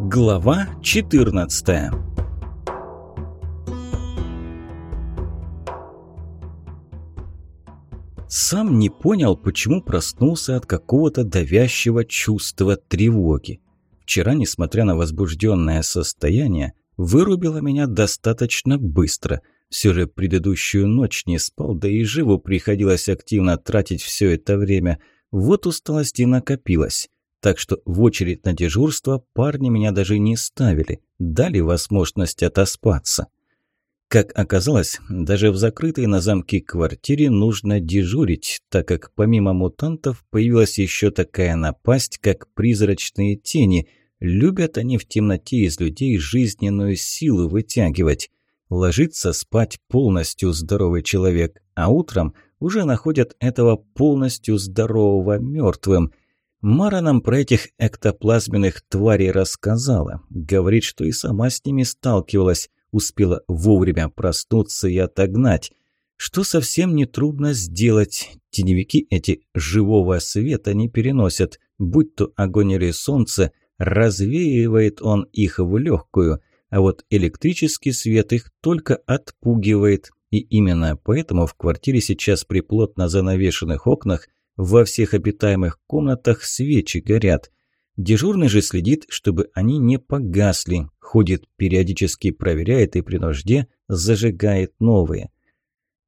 Глава 14 Сам не понял, почему проснулся от какого-то давящего чувства тревоги. Вчера, несмотря на возбужденное состояние, вырубило меня достаточно быстро. Все же предыдущую ночь не спал, да и живу приходилось активно тратить все это время. Вот усталость и накопилась. Так что в очередь на дежурство парни меня даже не ставили, дали возможность отоспаться. Как оказалось, даже в закрытой на замке квартире нужно дежурить, так как помимо мутантов появилась еще такая напасть, как призрачные тени. Любят они в темноте из людей жизненную силу вытягивать. Ложится спать полностью здоровый человек, а утром уже находят этого полностью здорового мертвым. Мара нам про этих эктоплазменных тварей рассказала. Говорит, что и сама с ними сталкивалась успела вовремя проснуться и отогнать. Что совсем нетрудно сделать. Теневики эти живого света не переносят, будь то огонь или солнце, развеивает он их в легкую, а вот электрический свет их только отпугивает. И именно поэтому в квартире сейчас при плотно занавешенных окнах во всех обитаемых комнатах свечи горят. Дежурный же следит, чтобы они не погасли, ходит, периодически проверяет и при нужде зажигает новые.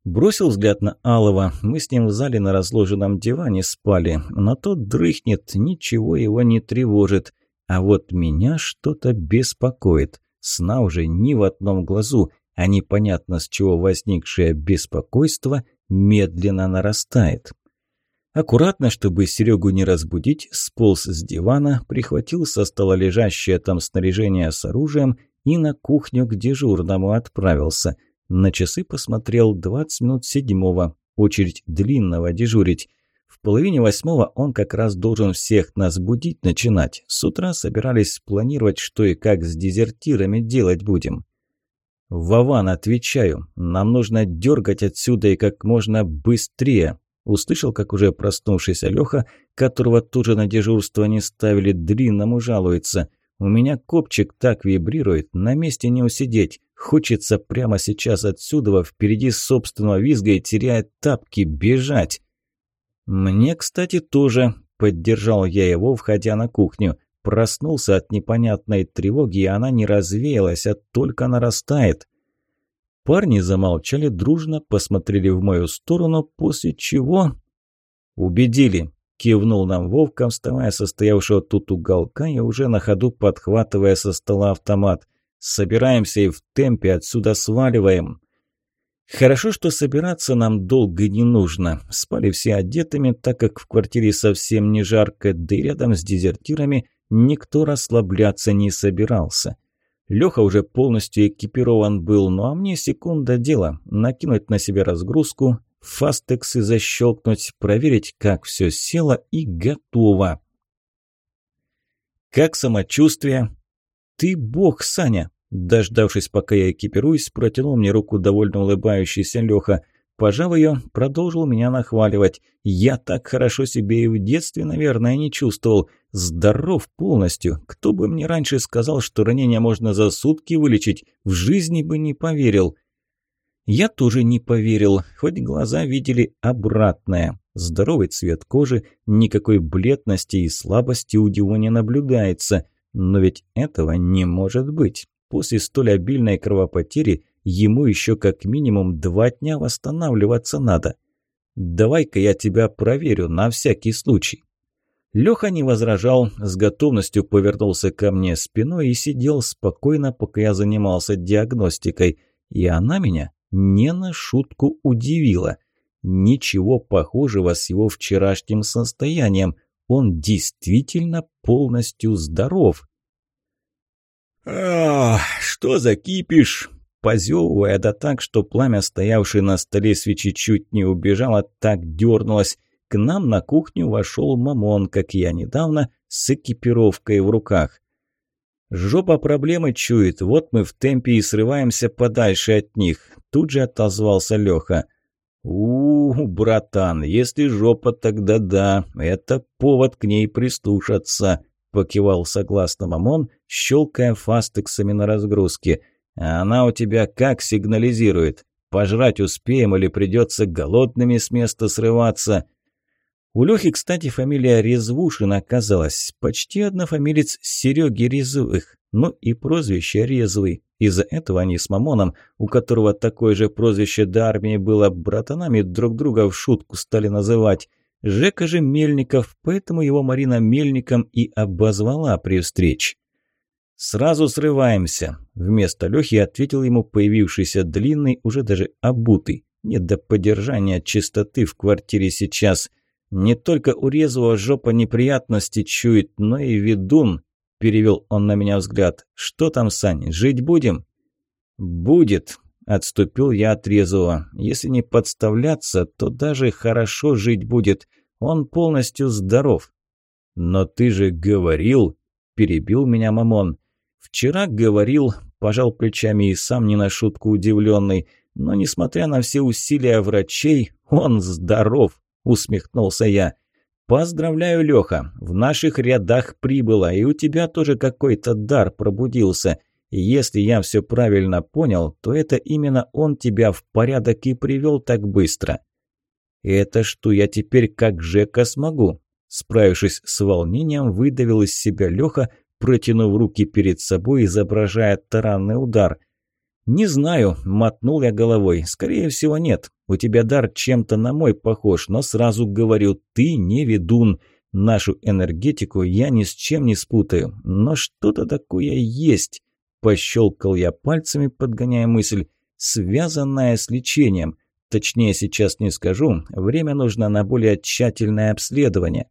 Бросил взгляд на Алова. Мы с ним в зале на разложенном диване спали. Но тот дрыхнет, ничего его не тревожит. А вот меня что-то беспокоит. Сна уже ни в одном глазу, а непонятно с чего возникшее беспокойство медленно нарастает. Аккуратно, чтобы Серегу не разбудить, сполз с дивана, прихватил со стола лежащее там снаряжение с оружием и на кухню к дежурному отправился. На часы посмотрел 20 минут седьмого, очередь длинного дежурить. В половине восьмого он как раз должен всех нас будить начинать. С утра собирались спланировать, что и как с дезертирами делать будем. «Вован, отвечаю, нам нужно дергать отсюда и как можно быстрее», Услышал, как уже проснувшийся Леха, которого тоже на дежурство не ставили, длинному жалуется. «У меня копчик так вибрирует, на месте не усидеть. Хочется прямо сейчас отсюда, впереди собственного визга и теряя тапки, бежать». «Мне, кстати, тоже», – поддержал я его, входя на кухню. Проснулся от непонятной тревоги, и она не развеялась, а только нарастает. Парни замолчали, дружно посмотрели в мою сторону, после чего... «Убедили!» – кивнул нам Вовка, вставая со стоявшего тут уголка и уже на ходу подхватывая со стола автомат. «Собираемся и в темпе отсюда сваливаем!» Хорошо, что собираться нам долго не нужно. Спали все одетыми, так как в квартире совсем не жарко, да и рядом с дезертирами никто расслабляться не собирался. Леха уже полностью экипирован был, ну а мне секунда дела. Накинуть на себя разгрузку, фастексы защелкнуть, проверить, как все село и готово. «Как самочувствие?» «Ты бог, Саня!» Дождавшись, пока я экипируюсь, протянул мне руку довольно улыбающийся Леха. Пожав ее, продолжил меня нахваливать. Я так хорошо себе и в детстве, наверное, не чувствовал. Здоров полностью. Кто бы мне раньше сказал, что ранение можно за сутки вылечить, в жизни бы не поверил. Я тоже не поверил, хоть глаза видели обратное. Здоровый цвет кожи, никакой бледности и слабости у него не наблюдается. Но ведь этого не может быть. После столь обильной кровопотери Ему еще как минимум два дня восстанавливаться надо. Давай-ка я тебя проверю на всякий случай. Леха не возражал, с готовностью повернулся ко мне спиной и сидел спокойно, пока я занимался диагностикой. И она меня не на шутку удивила. Ничего похожего с его вчерашним состоянием. Он действительно полностью здоров. «Ах, что за кипиш!» Позевывая, да так, что пламя, стоявшее на столе свечи, чуть не убежало, так дернулось. К нам на кухню вошел Мамон, как я недавно, с экипировкой в руках. «Жопа проблемы чует, вот мы в темпе и срываемся подальше от них», тут же отозвался Леха. у, -у братан, если жопа, тогда да, это повод к ней прислушаться», – покивал согласно Мамон, щелкая фастексами на разгрузке. «А она у тебя как сигнализирует? Пожрать успеем или придется голодными с места срываться?» У Лёхи, кстати, фамилия Резвушин оказалась. Почти однофамилец Сереги Резвых. Ну и прозвище Резвый. Из-за этого они с Мамоном, у которого такое же прозвище до армии было, братанами друг друга в шутку стали называть. Жека же Мельников, поэтому его Марина Мельником и обозвала при встрече. «Сразу срываемся», – вместо Лёхи ответил ему появившийся длинный, уже даже обутый. Нет до поддержания чистоты в квартире сейчас. Не только у жопа неприятности чует, но и ведун, перевел он на меня взгляд. Что там, Сань, жить будем? Будет, отступил я от резвого. Если не подставляться, то даже хорошо жить будет. Он полностью здоров. Но ты же говорил, перебил меня Мамон. Вчера говорил, пожал плечами и сам не на шутку удивленный. Но несмотря на все усилия врачей, он здоров. – усмехнулся я. «Поздравляю, Леха, в наших рядах прибыло, и у тебя тоже какой-то дар пробудился. Если я все правильно понял, то это именно он тебя в порядок и привел так быстро». «Это что, я теперь как Жека смогу?» Справившись с волнением, выдавил из себя Леха, протянув руки перед собой, изображая таранный удар – «Не знаю», – мотнул я головой. «Скорее всего, нет. У тебя дар чем-то на мой похож, но сразу говорю, ты не ведун. Нашу энергетику я ни с чем не спутаю. Но что-то такое есть». Пощелкал я пальцами, подгоняя мысль, связанная с лечением. Точнее, сейчас не скажу, время нужно на более тщательное обследование.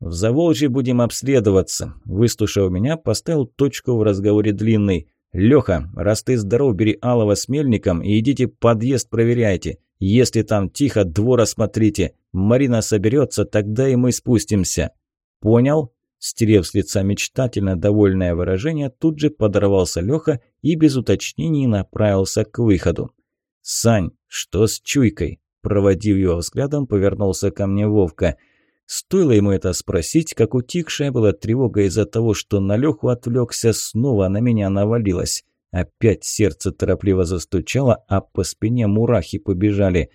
«В Заволжье будем обследоваться», – выслушав меня, поставил точку в разговоре длинный. «Леха, раз ты здоров, бери Алова с Мельником и идите подъезд проверяйте. Если там тихо, двор осмотрите. Марина соберется, тогда и мы спустимся». «Понял?» Стерев с лица мечтательно довольное выражение, тут же подорвался Леха и без уточнений направился к выходу. «Сань, что с чуйкой?» Проводив его взглядом, повернулся ко мне Вовка – Стоило ему это спросить, как утихшая была тревога из-за того, что на Леху отвлекся, снова на меня навалилась. Опять сердце торопливо застучало, а по спине мурахи побежали.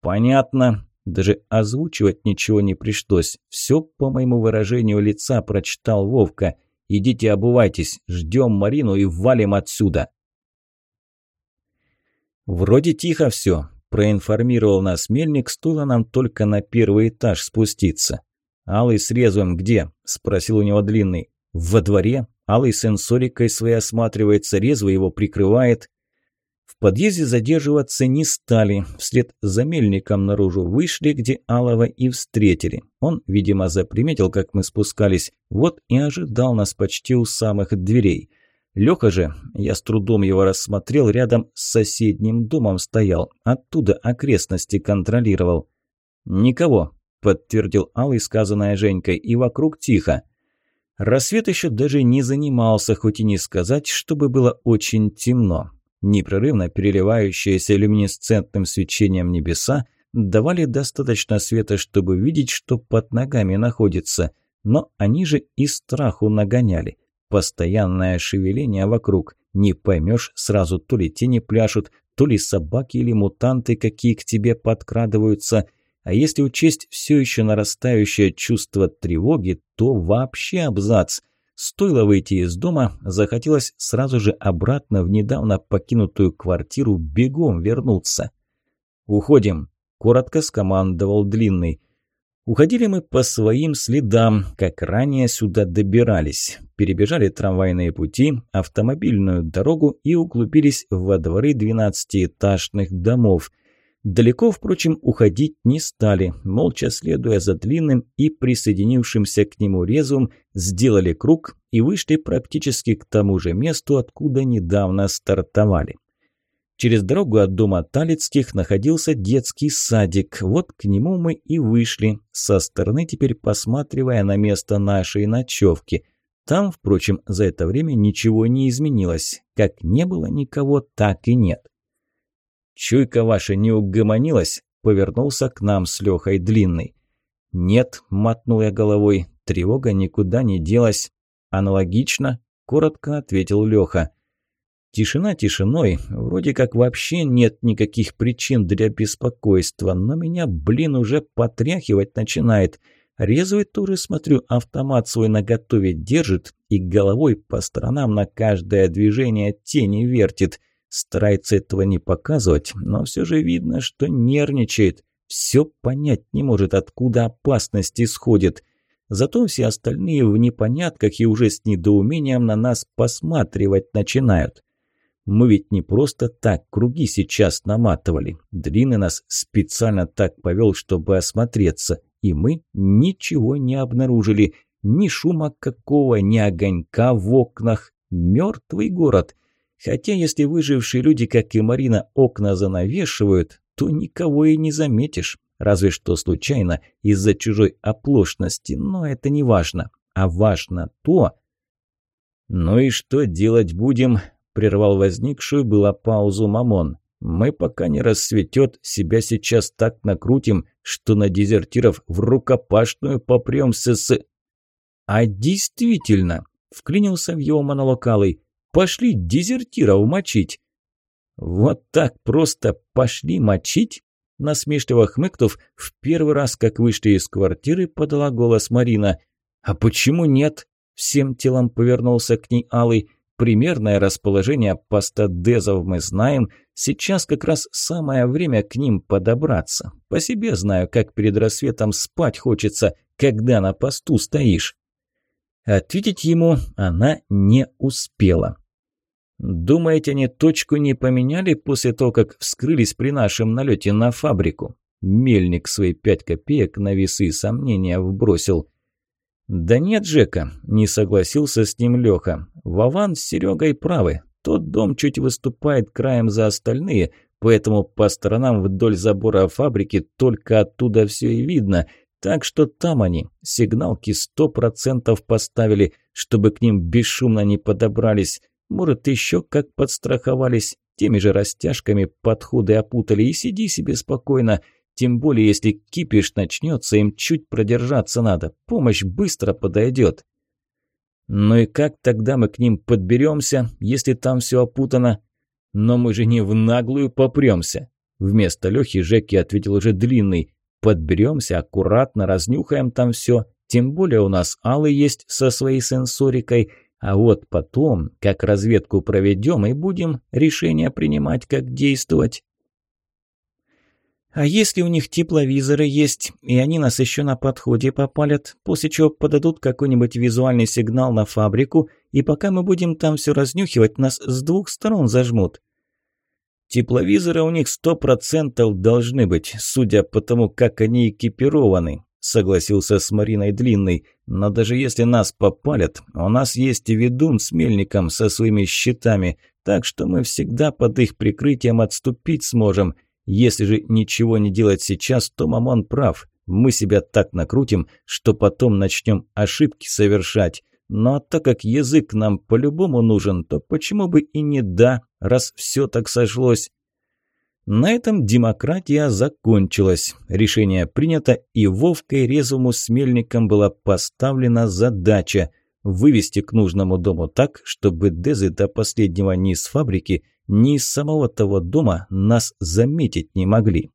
«Понятно». Даже озвучивать ничего не пришлось. Все по моему выражению лица прочитал Вовка. «Идите обувайтесь, ждем Марину и валим отсюда». Вроде тихо все. Проинформировал нас мельник, стоило нам только на первый этаж спуститься. «Алый с резвым где?» – спросил у него длинный. «Во дворе. Алый сенсорикой своей осматривается, резвый его прикрывает». В подъезде задерживаться не стали. Вслед за мельником наружу вышли, где Алова и встретили. Он, видимо, заприметил, как мы спускались, вот и ожидал нас почти у самых дверей. Лёха же, я с трудом его рассмотрел, рядом с соседним домом стоял, оттуда окрестности контролировал. «Никого», – подтвердил Алый сказанное Женькой, – «и вокруг тихо». Рассвет еще даже не занимался, хоть и не сказать, чтобы было очень темно. Непрерывно переливающиеся люминесцентным свечением небеса давали достаточно света, чтобы видеть, что под ногами находится, но они же и страху нагоняли. Постоянное шевеление вокруг. Не поймешь сразу, то ли тени пляшут, то ли собаки или мутанты какие к тебе подкрадываются. А если учесть все еще нарастающее чувство тревоги, то вообще абзац. Стоило выйти из дома, захотелось сразу же обратно в недавно покинутую квартиру бегом вернуться. «Уходим», – коротко скомандовал Длинный. Уходили мы по своим следам, как ранее сюда добирались. Перебежали трамвайные пути, автомобильную дорогу и углубились во дворы двенадцатиэтажных домов. Далеко, впрочем, уходить не стали, молча следуя за длинным и присоединившимся к нему резвым, сделали круг и вышли практически к тому же месту, откуда недавно стартовали. Через дорогу от дома Талицких находился детский садик. Вот к нему мы и вышли, со стороны теперь посматривая на место нашей ночевки. Там, впрочем, за это время ничего не изменилось. Как не было никого, так и нет. «Чуйка ваша не угомонилась?» – повернулся к нам с Лехой Длинный. «Нет», – мотнул я головой, – тревога никуда не делась. Аналогично, коротко ответил Леха. Тишина тишиной, вроде как вообще нет никаких причин для беспокойства, но меня, блин, уже потряхивать начинает. Резвый тоже, смотрю, автомат свой наготове держит и головой по сторонам на каждое движение тени вертит. Старается этого не показывать, но все же видно, что нервничает. Все понять не может, откуда опасность исходит. Зато все остальные в непонятках и уже с недоумением на нас посматривать начинают. Мы ведь не просто так круги сейчас наматывали. Длинный нас специально так повел, чтобы осмотреться. И мы ничего не обнаружили. Ни шума какого, ни огонька в окнах. Мертвый город. Хотя если выжившие люди, как и Марина, окна занавешивают, то никого и не заметишь. Разве что случайно, из-за чужой оплошности. Но это не важно. А важно то... «Ну и что делать будем?» Прервал возникшую была паузу Мамон. «Мы пока не рассветет, себя сейчас так накрутим, что на дезертиров в рукопашную попремся с...» «А действительно!» — вклинился в его монолог Алый. «Пошли дезертиров мочить!» «Вот так просто пошли мочить?» Насмешливо хмыкнув, в первый раз, как вышли из квартиры, подала голос Марина. «А почему нет?» Всем телом повернулся к ней Алый. Примерное расположение пастадезов мы знаем. Сейчас как раз самое время к ним подобраться. По себе знаю, как перед рассветом спать хочется, когда на посту стоишь. Ответить ему она не успела. «Думаете, они точку не поменяли после того, как вскрылись при нашем налете на фабрику?» Мельник свои пять копеек на весы сомнения вбросил. «Да нет, Жека», – не согласился с ним Леха. «Вован с Серегой правы. Тот дом чуть выступает краем за остальные, поэтому по сторонам вдоль забора фабрики только оттуда все и видно. Так что там они сигналки сто процентов поставили, чтобы к ним бесшумно не подобрались. Может, еще как подстраховались, теми же растяжками подходы опутали и сиди себе спокойно». Тем более, если кипиш начнется, им чуть продержаться надо. Помощь быстро подойдет. Ну и как тогда мы к ним подберемся, если там все опутано? Но мы же не в наглую попремся. Вместо Лехи Жеки ответил уже длинный. Подберемся, аккуратно разнюхаем там все. Тем более у нас Аллы есть со своей сенсорикой. А вот потом, как разведку проведем, и будем решение принимать, как действовать. А если у них тепловизоры есть, и они нас еще на подходе попалят, после чего подадут какой-нибудь визуальный сигнал на фабрику, и пока мы будем там все разнюхивать, нас с двух сторон зажмут. Тепловизоры у них сто процентов должны быть, судя по тому, как они экипированы, согласился с Мариной Длинной. Но даже если нас попалят, у нас есть и ведун с мельником со своими щитами, так что мы всегда под их прикрытием отступить сможем – если же ничего не делать сейчас, то Мамон прав. Мы себя так накрутим, что потом начнем ошибки совершать. Но так как язык нам по-любому нужен, то почему бы и не да, раз все так сошлось? На этом демократия закончилась. Решение принято, и Вовкой резвому с была поставлена задача вывести к нужному дому так, чтобы Дезы до последнего ни с фабрики, ни из самого того дома нас заметить не могли.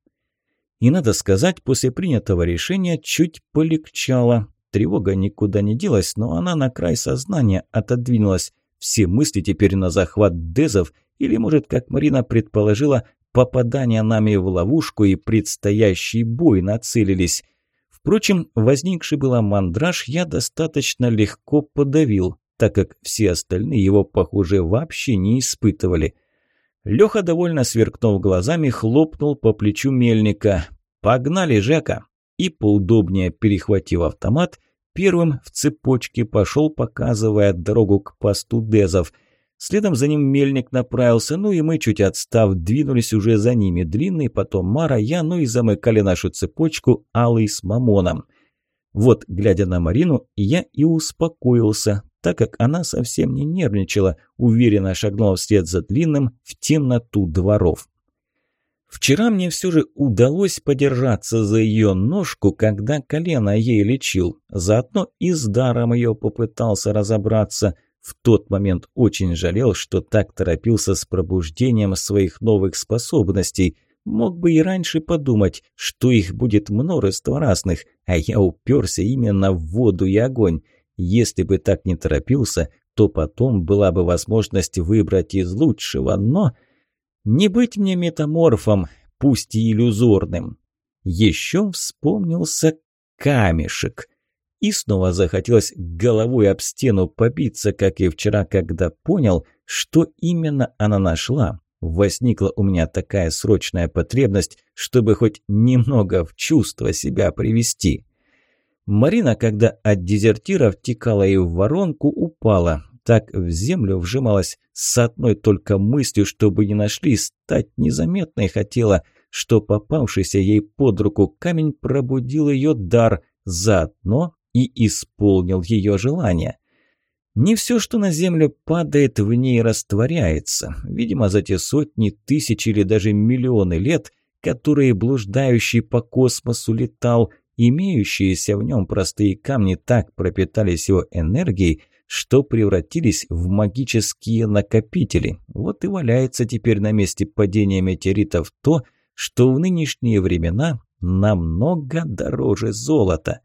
И надо сказать, после принятого решения чуть полегчало. Тревога никуда не делась, но она на край сознания отодвинулась. Все мысли теперь на захват Дезов, или, может, как Марина предположила, попадание нами в ловушку и предстоящий бой нацелились. Впрочем, возникший было мандраж я достаточно легко подавил, так как все остальные его, похоже, вообще не испытывали – Леха, довольно сверкнув глазами, хлопнул по плечу мельника. «Погнали, Жека!» И, поудобнее перехватив автомат, первым в цепочке пошел, показывая дорогу к посту Дезов. Следом за ним мельник направился, ну и мы, чуть отстав, двинулись уже за ними. Длинный, потом Мара, я, ну и замыкали нашу цепочку Алый с Мамоном. Вот, глядя на Марину, я и успокоился так как она совсем не нервничала, уверенно шагнула вслед за длинным в темноту дворов. Вчера мне все же удалось подержаться за ее ножку, когда колено ей лечил. Заодно и с даром ее попытался разобраться. В тот момент очень жалел, что так торопился с пробуждением своих новых способностей. Мог бы и раньше подумать, что их будет множество разных, а я уперся именно в воду и огонь. Если бы так не торопился, то потом была бы возможность выбрать из лучшего, но... Не быть мне метаморфом, пусть и иллюзорным. Еще вспомнился камешек. И снова захотелось головой об стену побиться, как и вчера, когда понял, что именно она нашла. Возникла у меня такая срочная потребность, чтобы хоть немного в чувство себя привести. Марина, когда от дезертиров текала и в воронку, упала так в землю вжималась с одной только мыслью, чтобы не нашли, стать незаметной хотела, что попавшийся ей под руку камень пробудил ее дар, заодно и исполнил ее желание. Не все, что на землю падает, в ней растворяется. Видимо, за те сотни, тысячи или даже миллионы лет, которые блуждающий по космосу летал, имеющиеся в нем простые камни так пропитались его энергией, что превратились в магические накопители. Вот и валяется теперь на месте падения метеоритов то, что в нынешние времена намного дороже золота.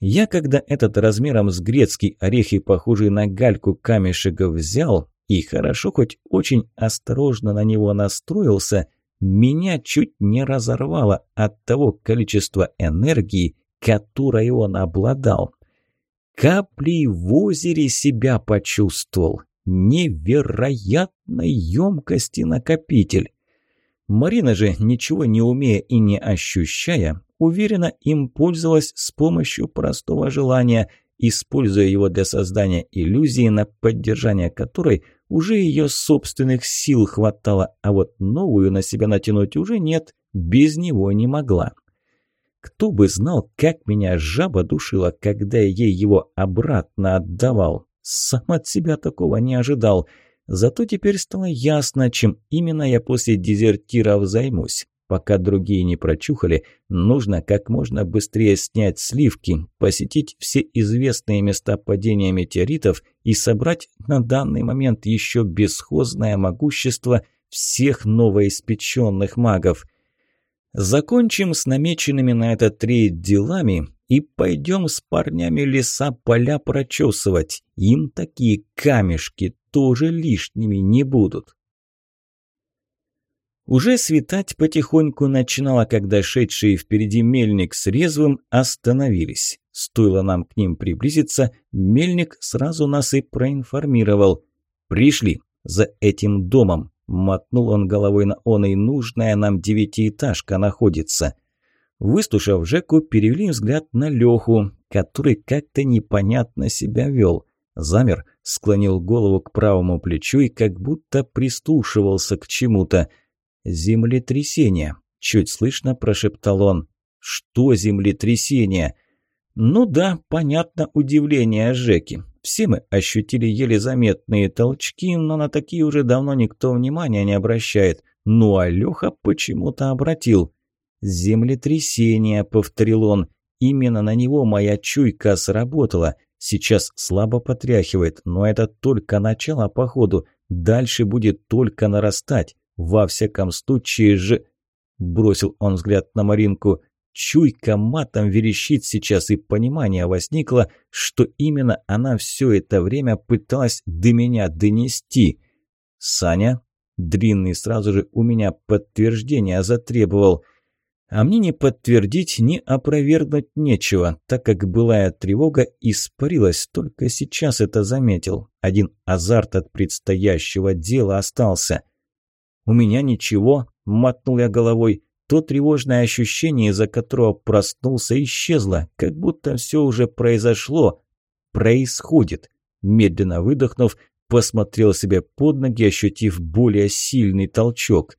Я, когда этот размером с грецкий орех и похожий на гальку камешек взял, и хорошо хоть очень осторожно на него настроился, меня чуть не разорвало от того количества энергии, которой он обладал. Каплей в озере себя почувствовал. Невероятной емкости накопитель. Марина же, ничего не умея и не ощущая, уверенно им пользовалась с помощью простого желания, используя его для создания иллюзии, на поддержание которой уже ее собственных сил хватало, а вот новую на себя натянуть уже нет, без него не могла. Кто бы знал, как меня жаба душила, когда я ей его обратно отдавал. Сам от себя такого не ожидал. Зато теперь стало ясно, чем именно я после дезертиров займусь. Пока другие не прочухали, нужно как можно быстрее снять сливки, посетить все известные места падения метеоритов и собрать на данный момент еще бесхозное могущество всех новоиспеченных магов – Закончим с намеченными на этот рейд делами и пойдем с парнями леса поля прочесывать. Им такие камешки тоже лишними не будут. Уже светать потихоньку начинало, когда шедшие впереди мельник с резвым остановились. Стоило нам к ним приблизиться, мельник сразу нас и проинформировал. «Пришли за этим домом. Мотнул он головой на он, и нужная нам девятиэтажка находится. Выслушав Жеку, перевели взгляд на Леху, который как-то непонятно себя вел. Замер, склонил голову к правому плечу и как будто прислушивался к чему-то. «Землетрясение», – чуть слышно прошептал он. «Что землетрясение?» «Ну да, понятно удивление Жеки. Все мы ощутили еле заметные толчки, но на такие уже давно никто внимания не обращает. Ну а Леха почему-то обратил. «Землетрясение», — повторил он. «Именно на него моя чуйка сработала. Сейчас слабо потряхивает, но это только начало походу. Дальше будет только нарастать. Во всяком случае же...» Бросил он взгляд на Маринку. Чуйка матом верещит сейчас, и понимание возникло, что именно она все это время пыталась до меня донести. «Саня?» Длинный сразу же у меня подтверждение затребовал. А мне не подтвердить, ни опровергнуть нечего, так как былая тревога испарилась, только сейчас это заметил. Один азарт от предстоящего дела остался. «У меня ничего», — мотнул я головой, то тревожное ощущение, из-за которого проснулся, исчезло, как будто все уже произошло. Происходит. Медленно выдохнув, посмотрел себе под ноги, ощутив более сильный толчок.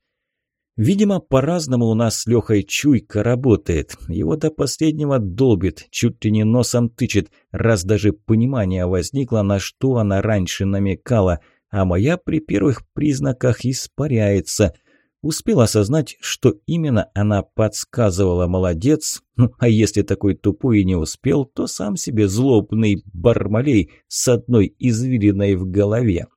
Видимо, по-разному у нас с Лехой чуйка работает. Его до последнего долбит, чуть ли не носом тычет, раз даже понимание возникло, на что она раньше намекала, а моя при первых признаках испаряется – Успел осознать, что именно она подсказывала молодец, ну а если такой тупой и не успел, то сам себе злобный бармалей с одной извилиной в голове.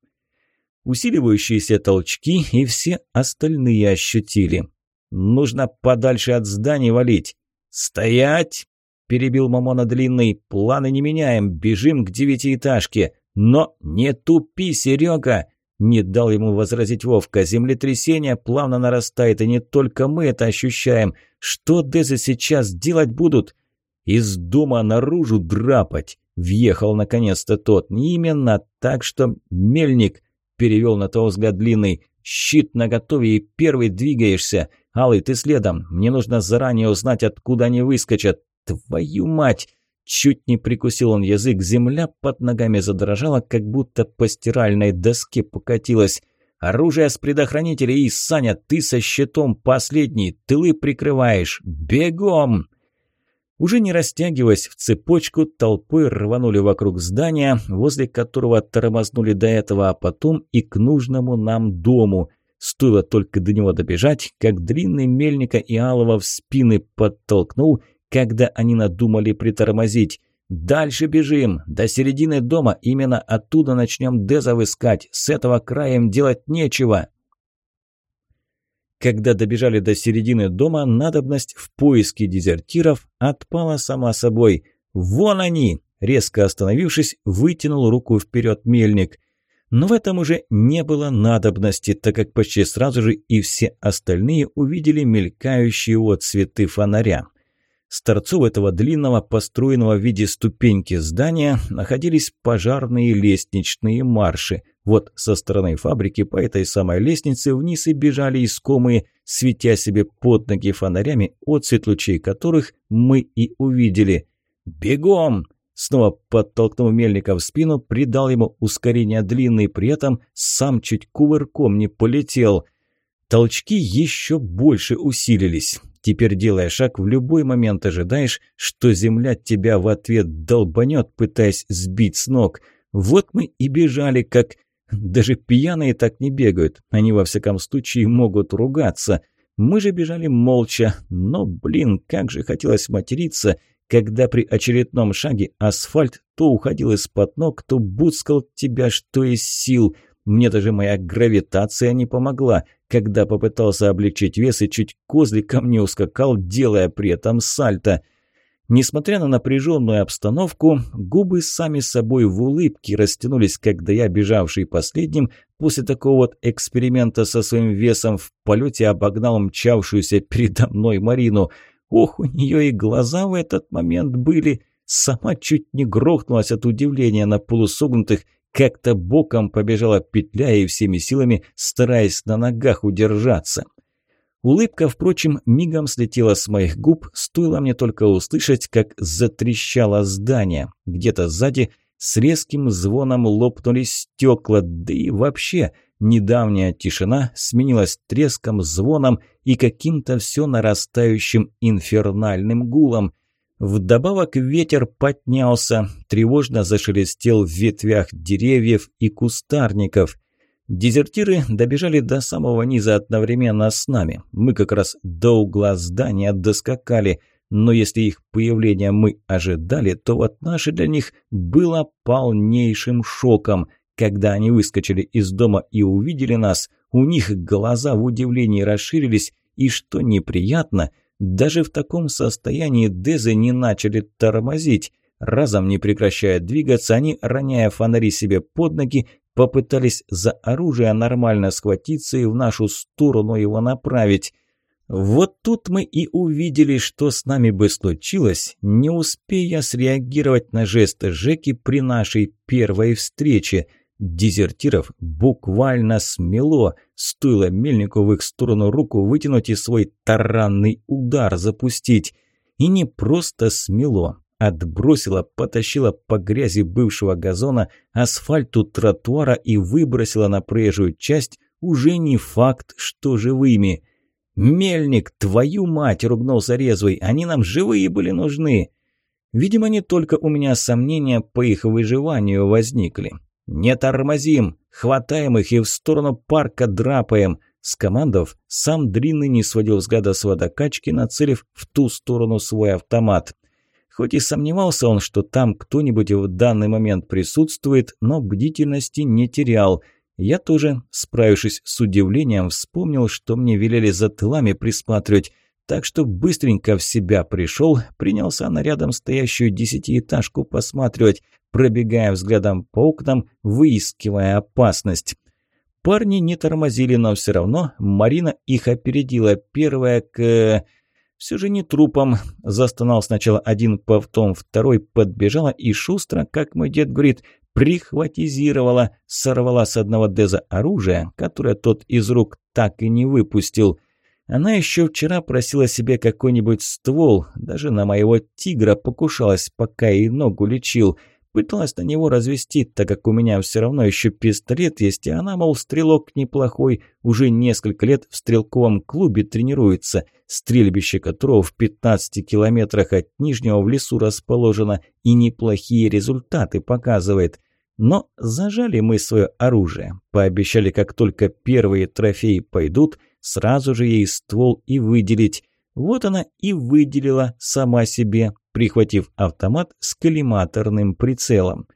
Усиливающиеся толчки и все остальные ощутили. «Нужно подальше от зданий валить». «Стоять!» – перебил Мамона Длинный. «Планы не меняем, бежим к девятиэтажке. Но не тупи, Серега!» Не дал ему возразить Вовка. Землетрясение плавно нарастает, и не только мы это ощущаем. Что Дезы сейчас делать будут? Из дома наружу драпать. Въехал наконец-то тот. Именно так, что мельник перевел на того взгляд длинный. Щит наготове и первый двигаешься. Алый, ты следом. Мне нужно заранее узнать, откуда они выскочат. Твою мать! Чуть не прикусил он язык, земля под ногами задрожала, как будто по стиральной доске покатилась. «Оружие с предохранителей и, Саня, ты со щитом последний, тылы прикрываешь! Бегом!» Уже не растягиваясь в цепочку, толпой рванули вокруг здания, возле которого тормознули до этого, а потом и к нужному нам дому. Стоило только до него добежать, как длинный мельника и алого в спины подтолкнул – когда они надумали притормозить. «Дальше бежим! До середины дома! Именно оттуда начнем дезов искать! С этого краем делать нечего!» Когда добежали до середины дома, надобность в поиске дезертиров отпала сама собой. «Вон они!» Резко остановившись, вытянул руку вперед мельник. Но в этом уже не было надобности, так как почти сразу же и все остальные увидели мелькающие отцветы фонаря. С торцов этого длинного, построенного в виде ступеньки здания, находились пожарные лестничные марши. Вот со стороны фабрики по этой самой лестнице вниз и бежали искомые, светя себе под ноги фонарями, отцвет лучей которых мы и увидели. «Бегом!» Снова подтолкнув Мельника в спину, придал ему ускорение длинный, при этом сам чуть кувырком не полетел. Толчки еще больше усилились. Теперь, делая шаг, в любой момент ожидаешь, что земля тебя в ответ долбанет, пытаясь сбить с ног. Вот мы и бежали, как... Даже пьяные так не бегают. Они, во всяком случае, могут ругаться. Мы же бежали молча. Но, блин, как же хотелось материться, когда при очередном шаге асфальт то уходил из-под ног, то буцкал тебя что из сил – мне даже моя гравитация не помогла, когда попытался облегчить вес и чуть козликом не ускакал, делая при этом сальто. Несмотря на напряженную обстановку, губы сами собой в улыбке растянулись, когда я, бежавший последним, после такого вот эксперимента со своим весом в полете обогнал мчавшуюся передо мной Марину. Ох, у нее и глаза в этот момент были... Сама чуть не грохнулась от удивления на полусогнутых как-то боком побежала петля и всеми силами, стараясь на ногах удержаться. Улыбка, впрочем, мигом слетела с моих губ, стоило мне только услышать, как затрещало здание. Где-то сзади с резким звоном лопнули стекла, да и вообще недавняя тишина сменилась треском, звоном и каким-то все нарастающим инфернальным гулом. Вдобавок ветер поднялся, тревожно зашелестел в ветвях деревьев и кустарников. Дезертиры добежали до самого низа одновременно с нами. Мы как раз до угла здания доскакали, но если их появление мы ожидали, то вот наше для них было полнейшим шоком. Когда они выскочили из дома и увидели нас, у них глаза в удивлении расширились, и, что неприятно – даже в таком состоянии Дезы не начали тормозить. Разом не прекращая двигаться, они, роняя фонари себе под ноги, попытались за оружие нормально схватиться и в нашу сторону его направить. Вот тут мы и увидели, что с нами бы случилось, не успея среагировать на жесты Жеки при нашей первой встрече – Дезертиров буквально смело, стоило Мельнику в их сторону руку вытянуть и свой таранный удар запустить. И не просто смело, отбросила, потащила по грязи бывшего газона, асфальту тротуара и выбросила на проезжую часть уже не факт, что живыми. «Мельник, твою мать!» – ругнулся резвый. «Они нам живые были нужны!» Видимо, не только у меня сомнения по их выживанию возникли. «Не тормозим! Хватаем их и в сторону парка драпаем!» Скомандов, сам Дринный не сводил взгляда с водокачки, нацелив в ту сторону свой автомат. Хоть и сомневался он, что там кто-нибудь в данный момент присутствует, но бдительности не терял. Я тоже, справившись с удивлением, вспомнил, что мне велели за тылами присматривать, так что быстренько в себя пришел, принялся на рядом стоящую десятиэтажку посматривать, пробегая взглядом по окнам, выискивая опасность. Парни не тормозили, но все равно Марина их опередила. Первая к... Все же не трупом. Застонал сначала один, потом второй подбежала и шустро, как мой дед говорит, прихватизировала, сорвала с одного Деза оружие, которое тот из рук так и не выпустил. Она еще вчера просила себе какой-нибудь ствол, даже на моего тигра покушалась, пока и ногу лечил – Пыталась на него развести, так как у меня все равно еще пистолет есть, и она, мол, стрелок неплохой, уже несколько лет в стрелковом клубе тренируется, стрельбище которого в 15 километрах от Нижнего в лесу расположено и неплохие результаты показывает. Но зажали мы свое оружие, пообещали, как только первые трофеи пойдут, сразу же ей ствол и выделить. Вот она и выделила сама себе, прихватив автомат с коллиматорным прицелом.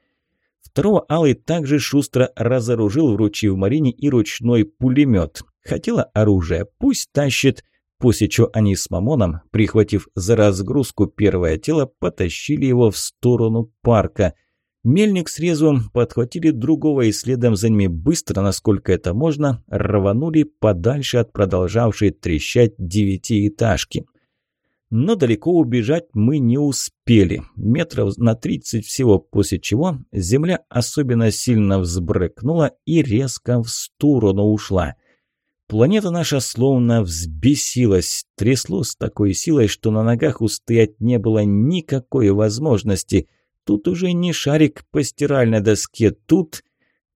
Второго Алый также шустро разоружил, вручив Марине и ручной пулемет. Хотела оружие, пусть тащит. После чего они с Мамоном, прихватив за разгрузку первое тело, потащили его в сторону парка. Мельник с Резвым подхватили другого и следом за ними быстро, насколько это можно, рванули подальше от продолжавшей трещать девятиэтажки. Но далеко убежать мы не успели. Метров на 30 всего, после чего земля особенно сильно взбрыкнула и резко в сторону ушла. Планета наша словно взбесилась, трясло с такой силой, что на ногах устоять не было никакой возможности. Тут уже не шарик по стиральной доске, тут...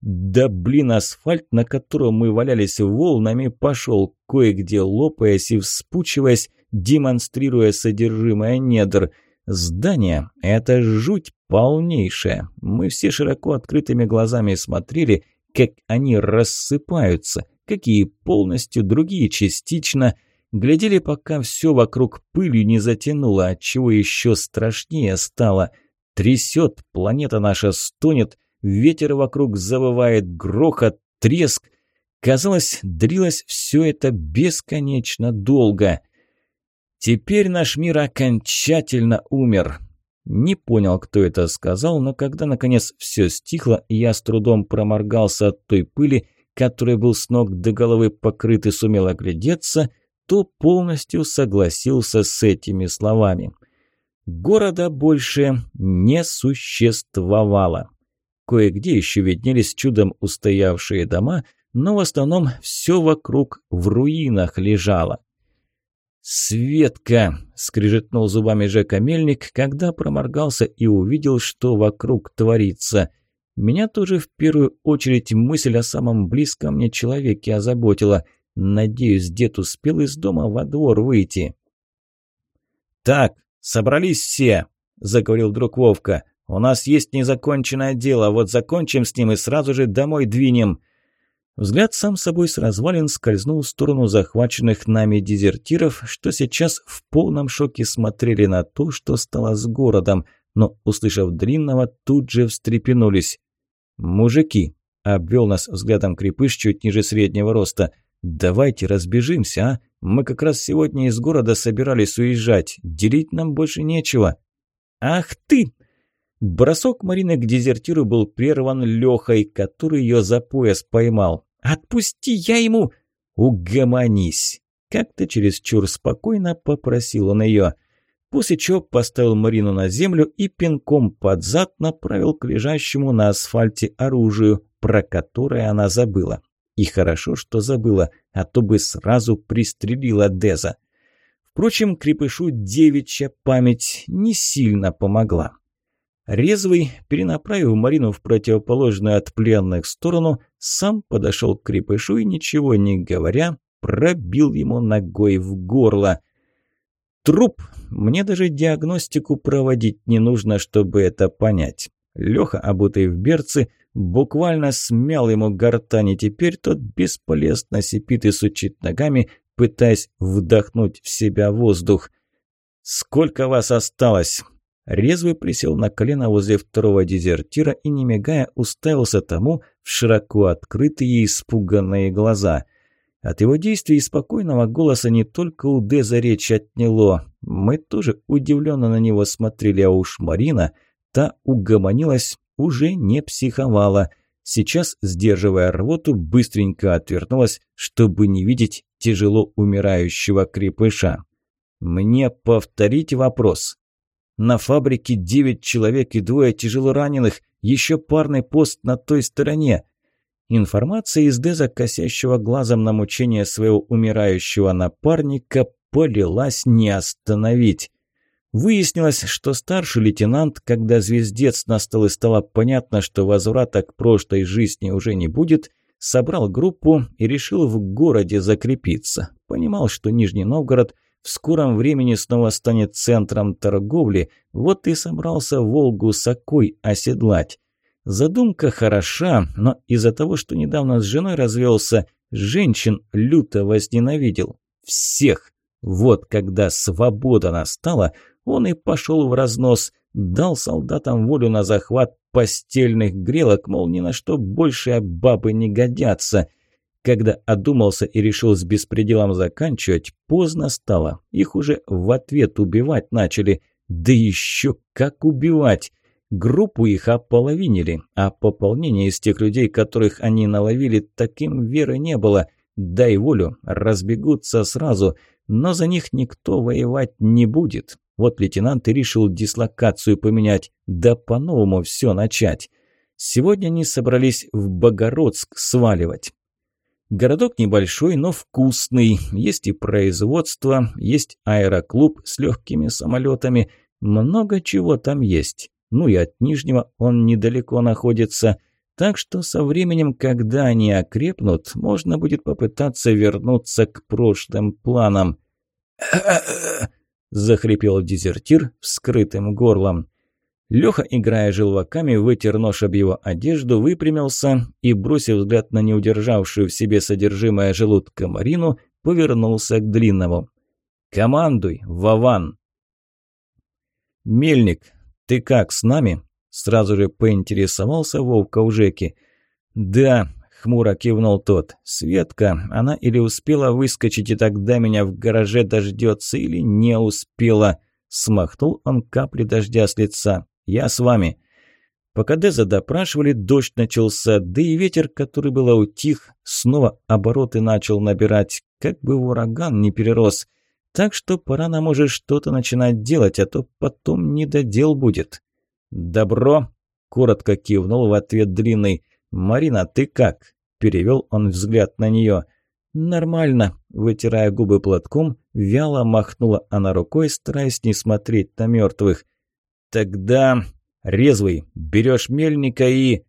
Да блин, асфальт, на котором мы валялись волнами, пошел, кое-где лопаясь и вспучиваясь, демонстрируя содержимое недр. Здание – это жуть полнейшая. Мы все широко открытыми глазами смотрели, как они рассыпаются, какие полностью, другие частично. Глядели, пока все вокруг пылью не затянуло, отчего еще страшнее стало. Трясет, планета наша стонет, ветер вокруг завывает, грохот, треск. Казалось, дрилось все это бесконечно долго. Теперь наш мир окончательно умер. Не понял, кто это сказал, но когда наконец все стихло, я с трудом проморгался от той пыли, которой был с ног до головы покрыт и сумел оглядеться, то полностью согласился с этими словами. Города больше не существовало. Кое-где еще виднелись чудом устоявшие дома, но в основном все вокруг в руинах лежало. «Светка!» – скрижетнул зубами Жека Мельник, когда проморгался и увидел, что вокруг творится. Меня тоже в первую очередь мысль о самом близком мне человеке озаботила. Надеюсь, дед успел из дома во двор выйти. «Так, собрались все!» – заговорил друг Вовка. «У нас есть незаконченное дело, вот закончим с ним и сразу же домой двинем». Взгляд сам собой с развалин скользнул в сторону захваченных нами дезертиров, что сейчас в полном шоке смотрели на то, что стало с городом, но, услышав длинного, тут же встрепенулись. «Мужики!» – обвел нас взглядом крепыш чуть ниже среднего роста. «Давайте разбежимся, а? Мы как раз сегодня из города собирались уезжать. Делить нам больше нечего». «Ах ты!» Бросок Марины к дезертиру был прерван Лехой, который ее за пояс поймал. «Отпусти, я ему...» «Угомонись!» Как-то чересчур спокойно попросил он ее. После чего поставил Марину на землю и пинком под зад направил к лежащему на асфальте оружию, про которое она забыла. И хорошо, что забыла, а то бы сразу пристрелила Деза. Впрочем, крепышу девичья память не сильно помогла. Резвый, перенаправив Марину в противоположную от пленных сторону, сам подошел к крепышу и, ничего не говоря, пробил ему ногой в горло. Труп. Мне даже диагностику проводить не нужно, чтобы это понять. Леха, обутый в берцы, буквально смял ему гортань, и теперь тот бесполезно сипит и сучит ногами, пытаясь вдохнуть в себя воздух. «Сколько вас осталось?» Резвый присел на колено возле второго дезертира и, не мигая, уставился тому в широко открытые и испуганные глаза. От его действий и спокойного голоса не только у Деза речь отняло. Мы тоже удивленно на него смотрели, а уж Марина, та угомонилась, уже не психовала. Сейчас, сдерживая рвоту, быстренько отвернулась, чтобы не видеть тяжело умирающего крепыша. «Мне повторить вопрос?» На фабрике девять человек и двое тяжело раненых, еще парный пост на той стороне. Информация из Деза, косящего глазом на мучение своего умирающего напарника, полилась не остановить. Выяснилось, что старший лейтенант, когда звездец настал и стало понятно, что возврата к прошлой жизни уже не будет, собрал группу и решил в городе закрепиться. Понимал, что Нижний Новгород в скором времени снова станет центром торговли, вот и собрался Волгу с Окой оседлать. Задумка хороша, но из-за того, что недавно с женой развелся, женщин люто возненавидел. Всех. Вот когда свобода настала, он и пошел в разнос, дал солдатам волю на захват постельных грелок, мол, ни на что больше бабы не годятся – когда одумался и решил с беспределом заканчивать, поздно стало. Их уже в ответ убивать начали. Да еще как убивать! Группу их ополовинили, а пополнение из тех людей, которых они наловили, таким веры не было. Дай волю, разбегутся сразу, но за них никто воевать не будет. Вот лейтенант и решил дислокацию поменять, да по-новому все начать. Сегодня они собрались в Богородск сваливать. Городок небольшой, но вкусный. Есть и производство, есть аэроклуб с легкими самолетами. Много чего там есть. Ну и от Нижнего он недалеко находится. Так что со временем, когда они окрепнут, можно будет попытаться вернуться к прошлым планам. Захрипел дезертир вскрытым горлом. Леха, играя желваками, вытер нож об его одежду, выпрямился и, бросив взгляд на неудержавшую в себе содержимое желудка Марину, повернулся к длинному. «Командуй, Вован!» «Мельник, ты как, с нами?» Сразу же поинтересовался Вовка у Жеки. «Да», — хмуро кивнул тот. «Светка, она или успела выскочить, и тогда меня в гараже дождется, или не успела». Смахнул он капли дождя с лица. Я с вами». Пока Деза допрашивали, дождь начался, да и ветер, который было утих, снова обороты начал набирать, как бы в ураган не перерос. Так что пора нам уже что-то начинать делать, а то потом недодел будет. «Добро!» – коротко кивнул в ответ Длинный. «Марина, ты как?» – перевел он взгляд на нее. «Нормально», – вытирая губы платком, вяло махнула она рукой, стараясь не смотреть на мертвых. «Тогда, резвый, берешь мельника и...»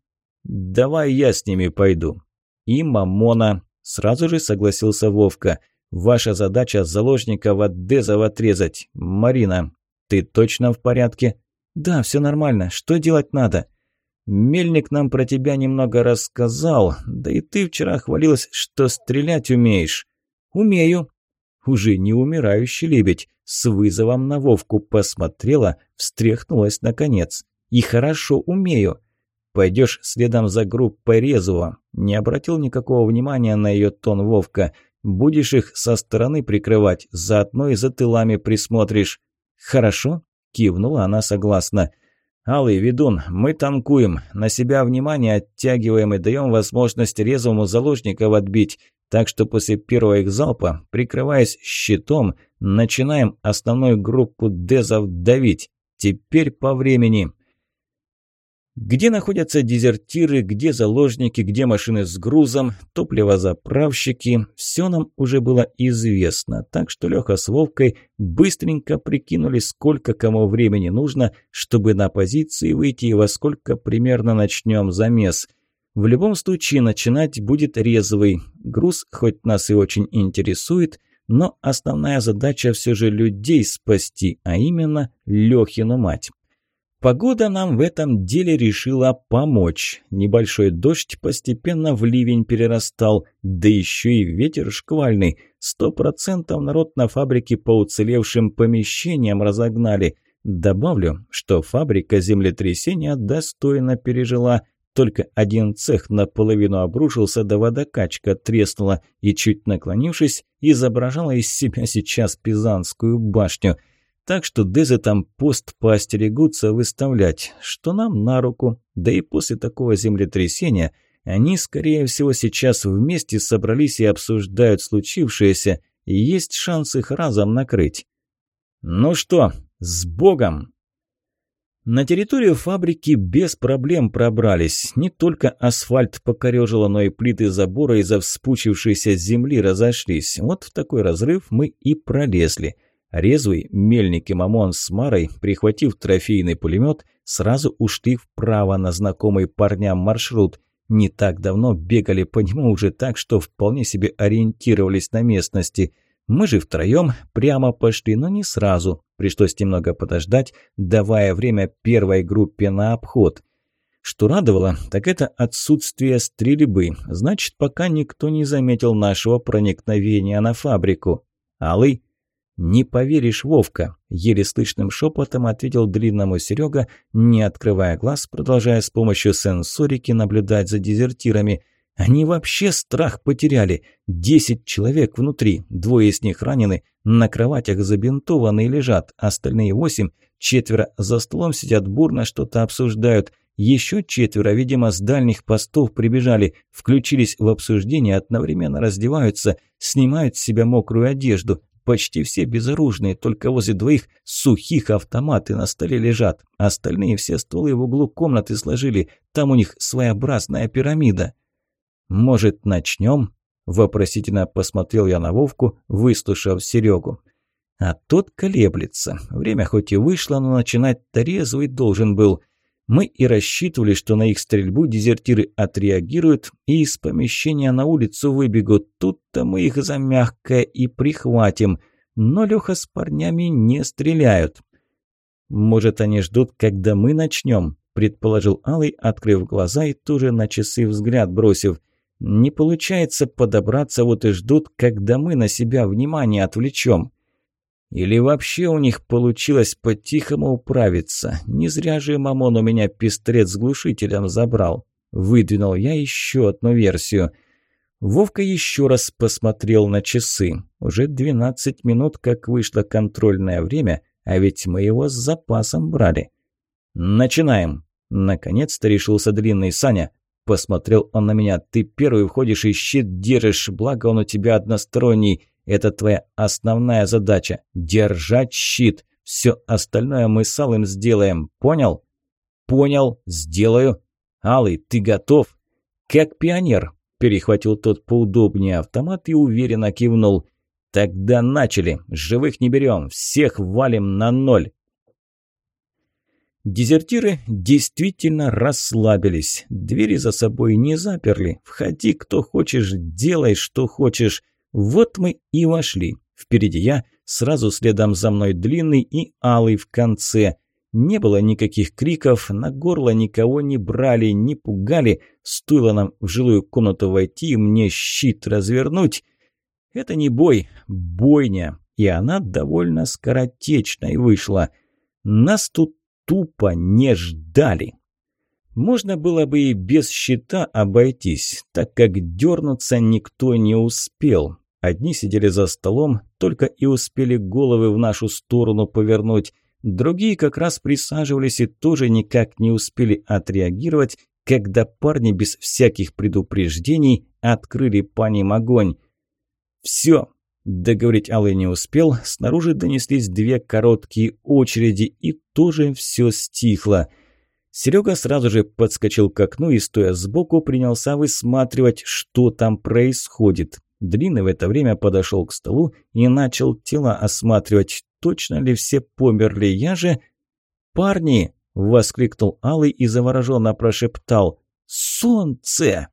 «Давай я с ними пойду». «И Мамона», – сразу же согласился Вовка. «Ваша задача заложника от Дезов отрезать. Марина, ты точно в порядке?» «Да, все нормально. Что делать надо?» «Мельник нам про тебя немного рассказал, да и ты вчера хвалилась, что стрелять умеешь». «Умею», уже не умирающий лебедь, с вызовом на Вовку посмотрела, встряхнулась наконец. «И хорошо умею!» «Пойдешь следом за группой Резова». Не обратил никакого внимания на ее тон Вовка. «Будешь их со стороны прикрывать, заодно и за тылами присмотришь». «Хорошо?» – кивнула она согласно. «Алый ведун, мы танкуем, на себя внимание оттягиваем и даем возможность резвому заложников отбить. Так что после первого их залпа, прикрываясь щитом, начинаем основную группу дезов давить. Теперь по времени. Где находятся дезертиры, где заложники, где машины с грузом, топливозаправщики – все нам уже было известно, так что Леха с Вовкой быстренько прикинули, сколько кому времени нужно, чтобы на позиции выйти и во сколько примерно начнем замес – в любом случае начинать будет резвый. Груз хоть нас и очень интересует, но основная задача все же людей спасти, а именно Лехину мать. Погода нам в этом деле решила помочь. Небольшой дождь постепенно в ливень перерастал, да еще и ветер шквальный. Сто процентов народ на фабрике по уцелевшим помещениям разогнали. Добавлю, что фабрика землетрясения достойно пережила. Только один цех наполовину обрушился, да водокачка треснула и, чуть наклонившись, изображала из себя сейчас Пизанскую башню – так что Дезы там пост поостерегутся выставлять, что нам на руку. Да и после такого землетрясения они, скорее всего, сейчас вместе собрались и обсуждают случившееся, и есть шанс их разом накрыть. «Ну что, с Богом!» На территорию фабрики без проблем пробрались. Не только асфальт покорежило, но и плиты забора из-за вспучившейся земли разошлись. Вот в такой разрыв мы и пролезли – Резвый мельник и мамон с Марой, прихватив трофейный пулемет, сразу ушли вправо на знакомый парням маршрут. Не так давно бегали по нему уже так, что вполне себе ориентировались на местности. Мы же втроем прямо пошли, но не сразу. Пришлось немного подождать, давая время первой группе на обход. Что радовало, так это отсутствие стрельбы. Значит, пока никто не заметил нашего проникновения на фабрику. Алый «Не поверишь, Вовка!» – еле слышным шепотом ответил длинному Серега, не открывая глаз, продолжая с помощью сенсорики наблюдать за дезертирами. «Они вообще страх потеряли. Десять человек внутри, двое из них ранены, на кроватях забинтованы и лежат, остальные восемь, четверо за столом сидят бурно, что-то обсуждают». Еще четверо, видимо, с дальних постов прибежали, включились в обсуждение, одновременно раздеваются, снимают с себя мокрую одежду, Почти все безоружные, только возле двоих сухих автоматы на столе лежат. Остальные все стволы в углу комнаты сложили. Там у них своеобразная пирамида. «Может, начнем?» – вопросительно посмотрел я на Вовку, выслушав Серегу. А тот колеблется. Время хоть и вышло, но начинать-то резвый должен был – мы и рассчитывали, что на их стрельбу дезертиры отреагируют и из помещения на улицу выбегут. Тут-то мы их за мягкое и прихватим. Но Леха с парнями не стреляют. «Может, они ждут, когда мы начнем?» – предположил Алый, открыв глаза и тоже на часы взгляд бросив. «Не получается подобраться, вот и ждут, когда мы на себя внимание отвлечем». Или вообще у них получилось по-тихому управиться. Не зря же Мамон у меня пистолет с глушителем забрал. Выдвинул я еще одну версию. Вовка еще раз посмотрел на часы. Уже 12 минут, как вышло контрольное время, а ведь мы его с запасом брали. «Начинаем!» Наконец-то решился длинный Саня. Посмотрел он на меня. «Ты первый входишь и щит держишь, благо он у тебя односторонний. Это твоя основная задача – держать щит. Все остальное мы с Алым сделаем. Понял? Понял. Сделаю. Алый, ты готов? Как пионер. Перехватил тот поудобнее автомат и уверенно кивнул. Тогда начали. Живых не берем. Всех валим на ноль. Дезертиры действительно расслабились. Двери за собой не заперли. Входи, кто хочешь, делай, что хочешь. Вот мы и вошли. Впереди я, сразу следом за мной длинный и алый в конце. Не было никаких криков, на горло никого не брали, не пугали. Стоило нам в жилую комнату войти и мне щит развернуть. Это не бой, бойня. И она довольно скоротечной вышла. Нас тут тупо не ждали. Можно было бы и без щита обойтись, так как дернуться никто не успел. Одни сидели за столом, только и успели головы в нашу сторону повернуть. Другие как раз присаживались и тоже никак не успели отреагировать, когда парни без всяких предупреждений открыли по ним огонь. «Все!» – договорить Алый не успел, снаружи донеслись две короткие очереди, и тоже все стихло. Серега сразу же подскочил к окну и, стоя сбоку, принялся высматривать, что там происходит. Длинный в это время подошел к столу и начал тела осматривать. Точно ли все померли? Я же... «Парни!» – воскликнул Алый и завороженно прошептал. «Солнце!»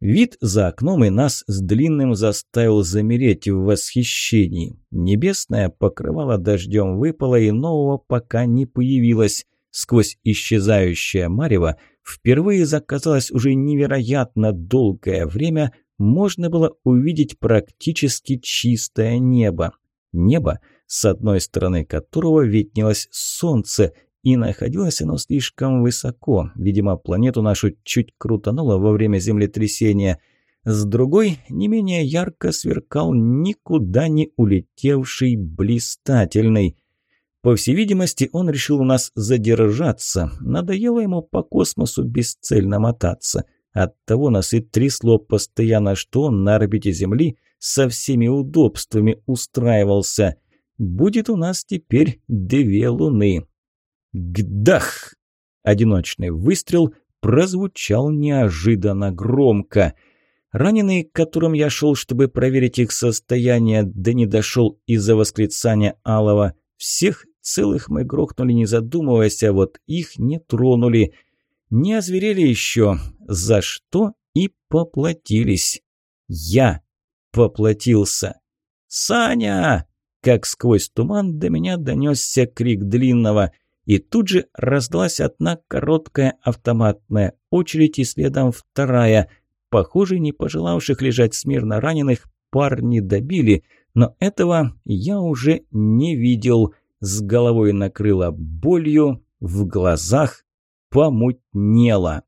Вид за окном и нас с длинным заставил замереть в восхищении. Небесное покрывало дождем выпало и нового пока не появилось. Сквозь исчезающее марево впервые за, казалось, уже невероятно долгое время можно было увидеть практически чистое небо. Небо, с одной стороны которого виднелось солнце, и находилось оно слишком высоко. Видимо, планету нашу чуть крутануло во время землетрясения. С другой, не менее ярко сверкал никуда не улетевший блистательный. По всей видимости, он решил у нас задержаться. Надоело ему по космосу бесцельно мотаться. Оттого нас и трясло постоянно, что он на орбите Земли со всеми удобствами устраивался. Будет у нас теперь две луны. Гдах! Одиночный выстрел прозвучал неожиданно громко. Раненый, к которым я шел, чтобы проверить их состояние, да не дошел из-за восклицания Алова, всех целых мы грохнули, не задумываясь, а вот их не тронули. Не озверели еще, за что и поплатились. Я поплатился. «Саня!» Как сквозь туман до меня донесся крик длинного – и тут же раздалась одна короткая автоматная очередь и следом вторая. Похоже, не пожелавших лежать смирно раненых парни добили, но этого я уже не видел. С головой накрыло болью, в глазах помутнело.